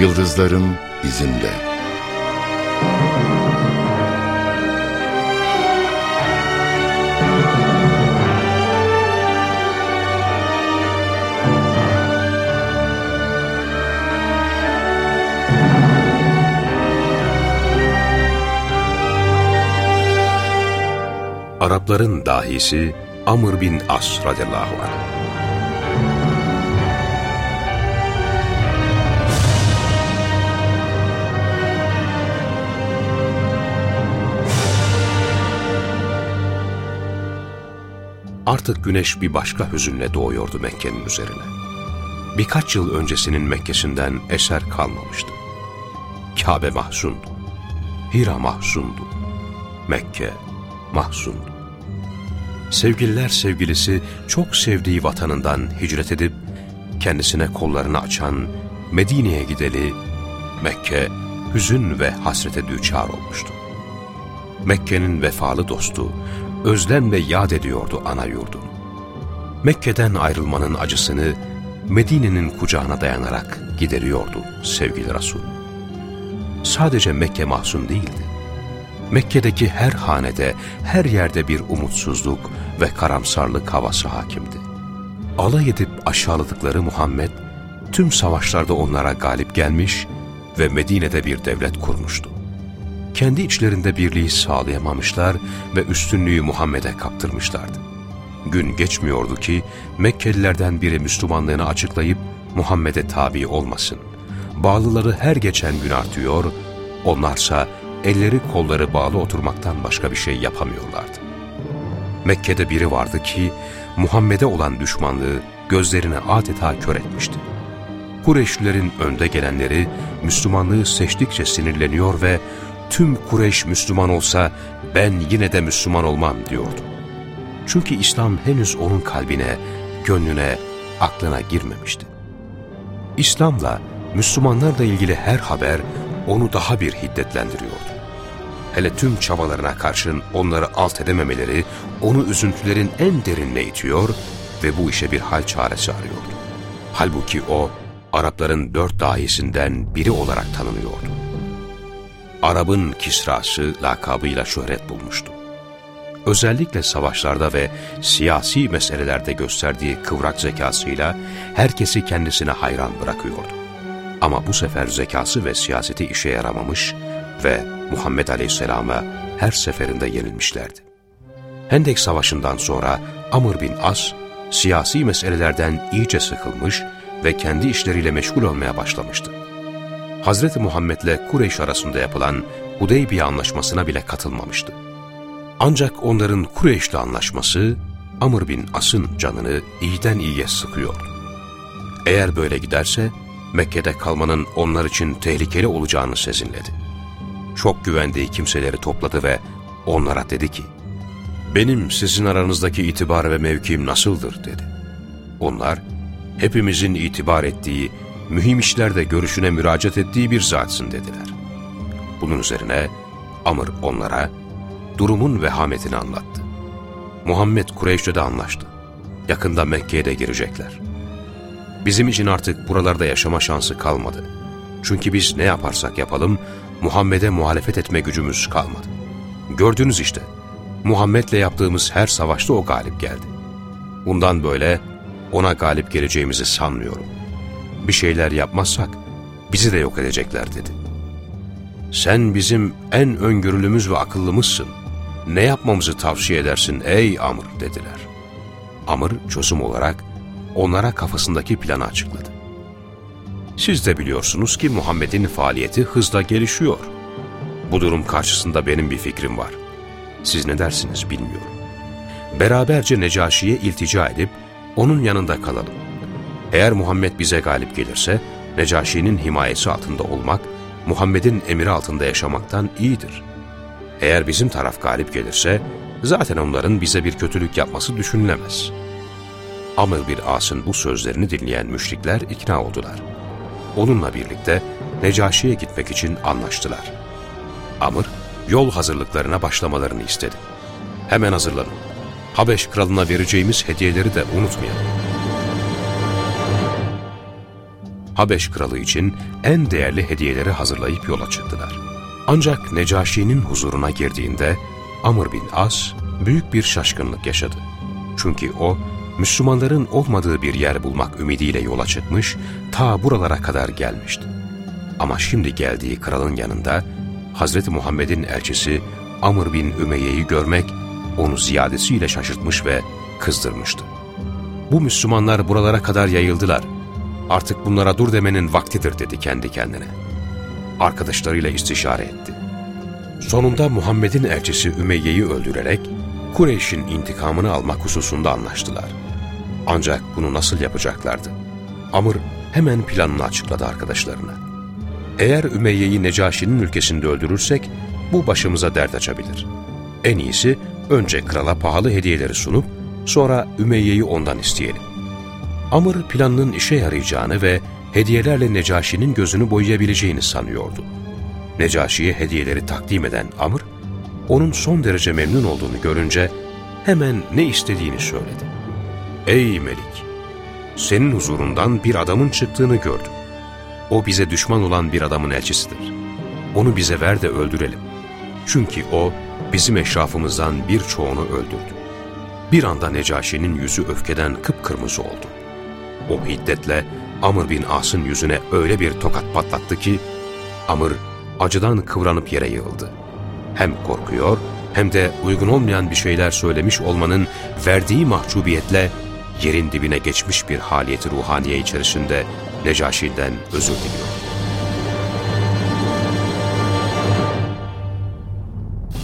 Yıldızların izinde. Arapların dahisi Amr bin As radıyallahu anh. Artık güneş bir başka hüzünle doğuyordu Mekke'nin üzerine. Birkaç yıl öncesinin Mekke'sinden eser kalmamıştı. Kabe mahzundu. Hira mahzundu. Mekke mahzundu. Sevgililer sevgilisi çok sevdiği vatanından hicret edip kendisine kollarını açan Medine'ye gideli Mekke hüzün ve hasrete düçar olmuştu. Mekke'nin vefalı dostu özlemle yad ediyordu ana yurdunu. Mekke'den ayrılmanın acısını Medine'nin kucağına dayanarak gideriyordu sevgili Resul. Sadece Mekke mahzun değildi. Mekke'deki her hanede, her yerde bir umutsuzluk ve karamsarlık havası hakimdi. Alay edip aşağıladıkları Muhammed, tüm savaşlarda onlara galip gelmiş ve Medine'de bir devlet kurmuştu. Kendi içlerinde birliği sağlayamamışlar ve üstünlüğü Muhammed'e kaptırmışlardı. Gün geçmiyordu ki Mekkelilerden biri Müslümanlığını açıklayıp Muhammed'e tabi olmasın. Bağlıları her geçen gün artıyor, onlarsa elleri kolları bağlı oturmaktan başka bir şey yapamıyorlardı. Mekke'de biri vardı ki Muhammed'e olan düşmanlığı gözlerini adeta kör etmişti. Kureyşlilerin önde gelenleri Müslümanlığı seçtikçe sinirleniyor ve tüm Kureyş Müslüman olsa ben yine de Müslüman olmam diyordu. Çünkü İslam henüz onun kalbine, gönlüne, aklına girmemişti. İslam'la, Müslümanlarla ilgili her haber onu daha bir hiddetlendiriyordu. Hele tüm çabalarına karşın onları alt edememeleri onu üzüntülerin en derinine itiyor ve bu işe bir hal çaresi arıyordu. Halbuki o, Arapların dört dahisinden biri olarak tanınıyordu. Arap'ın Kisrası lakabıyla şöhret bulmuştu. Özellikle savaşlarda ve siyasi meselelerde gösterdiği kıvrak zekasıyla herkesi kendisine hayran bırakıyordu. Ama bu sefer zekası ve siyaseti işe yaramamış ve Muhammed Aleyhisselam'a her seferinde yenilmişlerdi. Hendek Savaşı'ndan sonra Amr bin As, siyasi meselelerden iyice sıkılmış ve kendi işleriyle meşgul olmaya başlamıştı. Hazreti Muhammed'le Kureyş arasında yapılan Hudeybiye anlaşmasına bile katılmamıştı. Ancak onların Kureyş'le anlaşması Amr bin As'ın canını iyiden iyiye sıkıyordu. Eğer böyle giderse Mekke'de kalmanın onlar için tehlikeli olacağını sezinledi. Çok güvendiği kimseleri topladı ve onlara dedi ki, ''Benim sizin aranızdaki itibar ve mevkim nasıldır?'' dedi. Onlar, hepimizin itibar ettiği mühim işlerde görüşüne müracaat ettiği bir zatsın dediler. Bunun üzerine Amr onlara durumun vehametini anlattı. Muhammed Kureyş'le de anlaştı. Yakında Mekke'ye de girecekler. Bizim için artık buralarda yaşama şansı kalmadı. Çünkü biz ne yaparsak yapalım Muhammed'e muhalefet etme gücümüz kalmadı. Gördünüz işte, Muhammed'le yaptığımız her savaşta o galip geldi. Bundan böyle ona galip geleceğimizi sanmıyorum.'' Bir şeyler yapmazsak bizi de yok edecekler dedi. Sen bizim en öngörülümüz ve akıllımızsın. Ne yapmamızı tavsiye edersin ey Amr dediler. Amr çözüm olarak onlara kafasındaki planı açıkladı. Siz de biliyorsunuz ki Muhammed'in faaliyeti hızla gelişiyor. Bu durum karşısında benim bir fikrim var. Siz ne dersiniz bilmiyorum. Beraberce Necaşi'ye iltica edip onun yanında kalalım. Eğer Muhammed bize galip gelirse, Necaşi'nin himayesi altında olmak, Muhammed'in emri altında yaşamaktan iyidir. Eğer bizim taraf galip gelirse, zaten onların bize bir kötülük yapması düşünülemez. Amr bir As'ın bu sözlerini dinleyen müşrikler ikna oldular. Onunla birlikte Necaşi'ye gitmek için anlaştılar. Amr, yol hazırlıklarına başlamalarını istedi. Hemen hazırlanın. Habeş kralına vereceğimiz hediyeleri de unutmayalım. Habeş kralı için en değerli hediyeleri hazırlayıp yola çıktılar. Ancak Necaşi'nin huzuruna girdiğinde Amr bin As büyük bir şaşkınlık yaşadı. Çünkü o, Müslümanların olmadığı bir yer bulmak ümidiyle yola çıkmış, ta buralara kadar gelmişti. Ama şimdi geldiği kralın yanında Hz. Muhammed'in elçisi Amr bin Ümeyye'yi görmek onu ziyadesiyle şaşırtmış ve kızdırmıştı. Bu Müslümanlar buralara kadar yayıldılar. Artık bunlara dur demenin vaktidir dedi kendi kendine. Arkadaşlarıyla istişare etti. Sonunda Muhammed'in elçisi Ümeyye'yi öldürerek Kureyş'in intikamını almak hususunda anlaştılar. Ancak bunu nasıl yapacaklardı? Amr hemen planını açıkladı arkadaşlarına. Eğer Ümeyye'yi Necaşi'nin ülkesinde öldürürsek bu başımıza dert açabilir. En iyisi önce krala pahalı hediyeleri sunup sonra Ümeyye'yi ondan isteyelim. Amr planının işe yarayacağını ve hediyelerle Necaşi'nin gözünü boyayabileceğini sanıyordu. Necaşi'ye hediyeleri takdim eden Amr, onun son derece memnun olduğunu görünce hemen ne istediğini söyledi. Ey Melik! Senin huzurundan bir adamın çıktığını gördüm. O bize düşman olan bir adamın elçisidir. Onu bize ver de öldürelim. Çünkü o bizim eşrafımızdan birçoğunu öldürdü. Bir anda Necaşi'nin yüzü öfkeden kıpkırmızı oldu. O hiddetle Amr bin As'ın yüzüne öyle bir tokat patlattı ki, Amr acıdan kıvranıp yere yığıldı. Hem korkuyor hem de uygun olmayan bir şeyler söylemiş olmanın verdiği mahcubiyetle yerin dibine geçmiş bir haliyeti ruhaniye içerisinde Necaşi'den özür diliyor.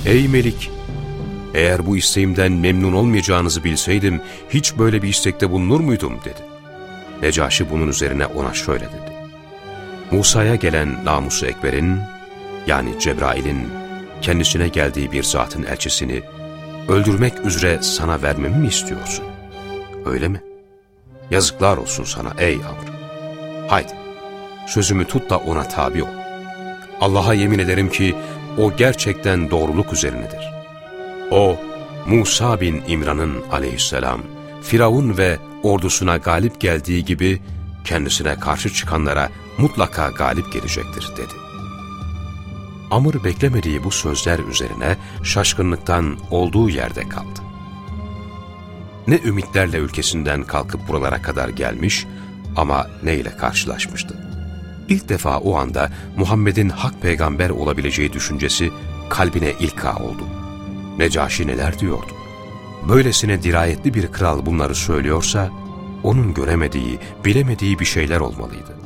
Ey Melik! Eğer bu isteğimden memnun olmayacağınızı bilseydim hiç böyle bir istekte bulunur muydum dedi. Necaşi bunun üzerine ona şöyle dedi. Musa'ya gelen namusu ekberin yani Cebrail'in kendisine geldiği bir zatın elçisini öldürmek üzere sana vermemi mi istiyorsun? Öyle mi? Yazıklar olsun sana ey Amr. Haydi sözümü tut da ona tabi ol. Allah'a yemin ederim ki o gerçekten doğruluk üzerinedir. O Musa bin İmran'ın aleyhisselam Firavun ve ordusuna galip geldiği gibi kendisine karşı çıkanlara mutlaka galip gelecektir dedi. Amr beklemediği bu sözler üzerine şaşkınlıktan olduğu yerde kaldı. Ne ümitlerle ülkesinden kalkıp buralara kadar gelmiş ama ne ile karşılaşmıştı. İlk defa o anda Muhammed'in hak peygamber olabileceği düşüncesi kalbine ilka oldu. Necaşi neler diyordu? Böylesine dirayetli bir kral bunları söylüyorsa, onun göremediği, bilemediği bir şeyler olmalıydı.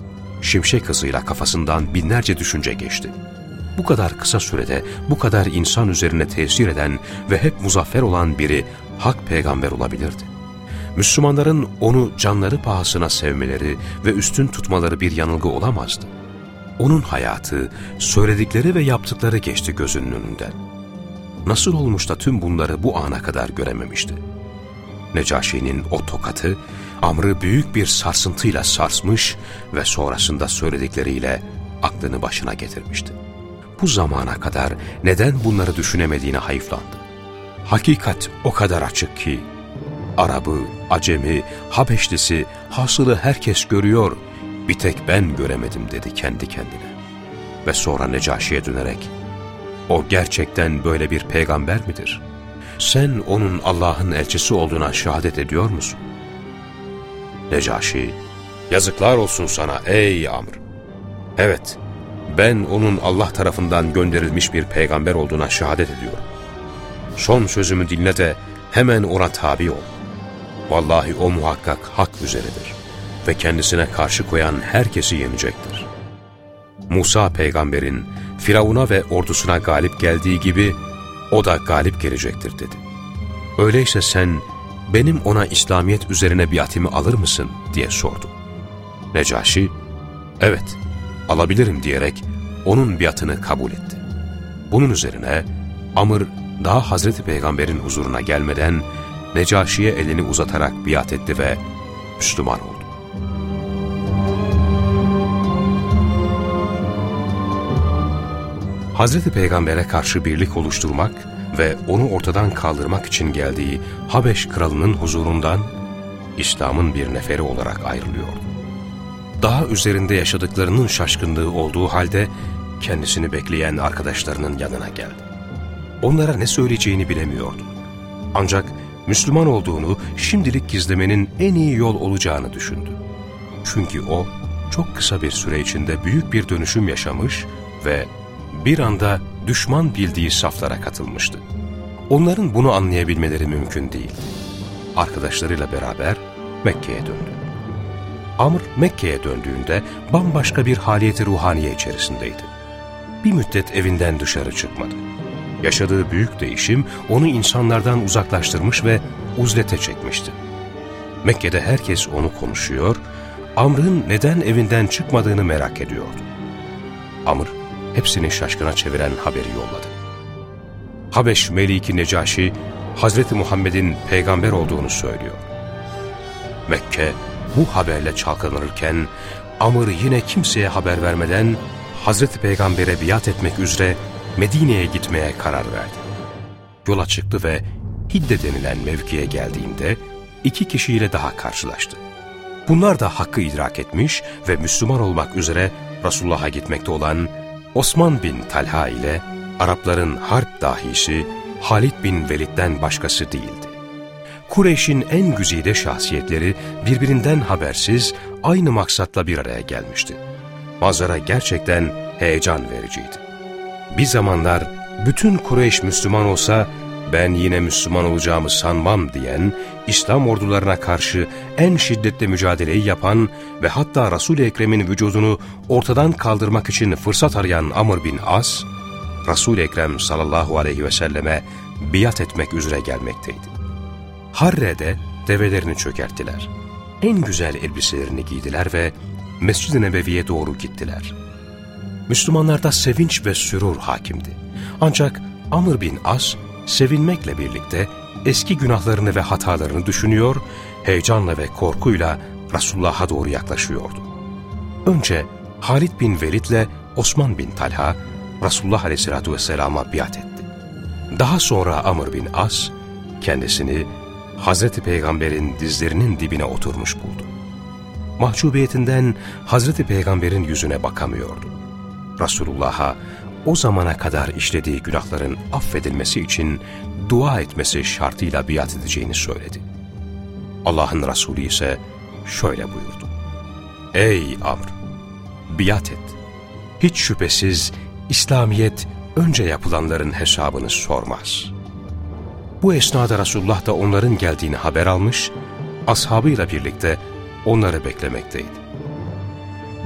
Şimşek hızıyla kafasından binlerce düşünce geçti. Bu kadar kısa sürede bu kadar insan üzerine tesir eden ve hep muzaffer olan biri hak peygamber olabilirdi. Müslümanların onu canları pahasına sevmeleri ve üstün tutmaları bir yanılgı olamazdı. Onun hayatı, söyledikleri ve yaptıkları geçti gözünün önünden. Nasıl olmuş da tüm bunları bu ana kadar görememişti? Necaşi'nin o tokatı, Amr'ı büyük bir sarsıntıyla sarsmış ve sonrasında söyledikleriyle aklını başına getirmişti. Bu zamana kadar neden bunları düşünemediğine hayıflandı. Hakikat o kadar açık ki, Arabı, Acemi, Habeşlisi, hasılı herkes görüyor, bir tek ben göremedim dedi kendi kendine. Ve sonra Necaşi'ye dönerek, o gerçekten böyle bir peygamber midir? Sen onun Allah'ın elçisi olduğuna şehadet ediyor musun? Necaşi, yazıklar olsun sana ey Amr. Evet, ben onun Allah tarafından gönderilmiş bir peygamber olduğuna şehadet ediyorum. Son sözümü dinle de hemen ona tabi ol. Vallahi o muhakkak hak üzeredir ve kendisine karşı koyan herkesi yenecektir. Musa peygamberin Firavun'a ve ordusuna galip geldiği gibi o da galip gelecektir dedi. Öyleyse sen benim ona İslamiyet üzerine biatimi alır mısın diye sordu. Necaşi, evet alabilirim diyerek onun biatını kabul etti. Bunun üzerine Amr daha Hazreti Peygamber'in huzuruna gelmeden Necaşi'ye elini uzatarak biat etti ve Müslüman oldu. Hazreti Peygamber'e karşı birlik oluşturmak ve onu ortadan kaldırmak için geldiği Habeş kralının huzurundan İslam'ın bir neferi olarak ayrılıyordu. daha üzerinde yaşadıklarının şaşkınlığı olduğu halde kendisini bekleyen arkadaşlarının yanına geldi. Onlara ne söyleyeceğini bilemiyordu. Ancak Müslüman olduğunu şimdilik gizlemenin en iyi yol olacağını düşündü. Çünkü o çok kısa bir süre içinde büyük bir dönüşüm yaşamış ve bir anda düşman bildiği saflara katılmıştı. Onların bunu anlayabilmeleri mümkün değil. Arkadaşlarıyla beraber Mekke'ye döndü. Amr Mekke'ye döndüğünde bambaşka bir haliyeti ruhaniye içerisindeydi. Bir müddet evinden dışarı çıkmadı. Yaşadığı büyük değişim onu insanlardan uzaklaştırmış ve uzlete çekmişti. Mekke'de herkes onu konuşuyor, Amr'ın neden evinden çıkmadığını merak ediyordu. Amr, hepsini şaşkına çeviren haberi yolladı. Habeş Meliki Necaşi, Hazreti Muhammed'in peygamber olduğunu söylüyor. Mekke bu haberle çalkanırken Amr yine kimseye haber vermeden Hazreti Peygamber'e biat etmek üzere Medine'ye gitmeye karar verdi. Yola çıktı ve Hidde denilen mevkiye geldiğinde iki kişiyle daha karşılaştı. Bunlar da hakkı idrak etmiş ve Müslüman olmak üzere Resulullah'a gitmekte olan Osman bin Talha ile Arapların harp dahisi Halid bin Velid'den başkası değildi. Kureyş'in en güzide şahsiyetleri birbirinden habersiz aynı maksatla bir araya gelmişti. Manzara gerçekten heyecan vericiydi. Bir zamanlar bütün Kureyş Müslüman olsa ben yine Müslüman olacağımı sanmam diyen, İslam ordularına karşı en şiddetli mücadeleyi yapan ve hatta Resul-i Ekrem'in vücudunu ortadan kaldırmak için fırsat arayan Amr bin As, Resul-i Ekrem sallallahu aleyhi ve selleme biat etmek üzere gelmekteydi. Harre'de develerini çökerttiler. En güzel elbiselerini giydiler ve Mescid-i Nebevi'ye doğru gittiler. Müslümanlarda sevinç ve sürur hakimdi. Ancak Amr bin As, sevinmekle birlikte eski günahlarını ve hatalarını düşünüyor, heyecanla ve korkuyla Resulullah'a doğru yaklaşıyordu. Önce Halid bin Velid ile Osman bin Talha, Resulullah aleyhissalatü vesselama biat etti. Daha sonra Amr bin As, kendisini Hazreti Peygamber'in dizlerinin dibine oturmuş buldu. Mahcubiyetinden Hazreti Peygamber'in yüzüne bakamıyordu. Resulullah'a o zamana kadar işlediği günahların affedilmesi için dua etmesi şartıyla biat edeceğini söyledi. Allah'ın Resulü ise şöyle buyurdu. Ey Amr! Biat et. Hiç şüphesiz İslamiyet önce yapılanların hesabını sormaz. Bu esnada Resulullah da onların geldiğini haber almış, ashabıyla birlikte onları beklemekteydi.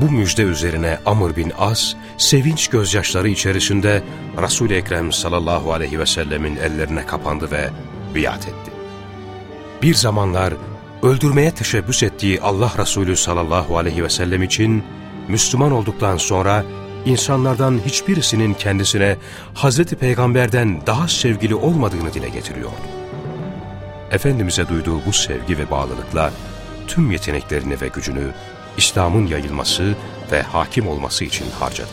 Bu müjde üzerine Amr bin As, sevinç gözyaşları içerisinde Resul-i Ekrem sallallahu aleyhi ve sellemin ellerine kapandı ve biat etti. Bir zamanlar öldürmeye teşebbüs ettiği Allah Resulü sallallahu aleyhi ve sellem için Müslüman olduktan sonra insanlardan hiçbirisinin kendisine Hazreti Peygamber'den daha sevgili olmadığını dile getiriyordu. Efendimiz'e duyduğu bu sevgi ve bağlılıkla tüm yeteneklerini ve gücünü İslam'ın yayılması ve hakim olması için harcadı.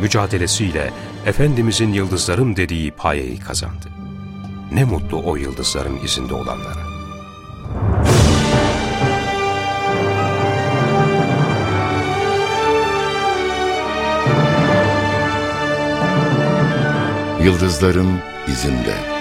Mücadelesiyle Efendimizin yıldızlarım dediği payeyi kazandı. Ne mutlu o yıldızların izinde olanlara. Yıldızların izinde.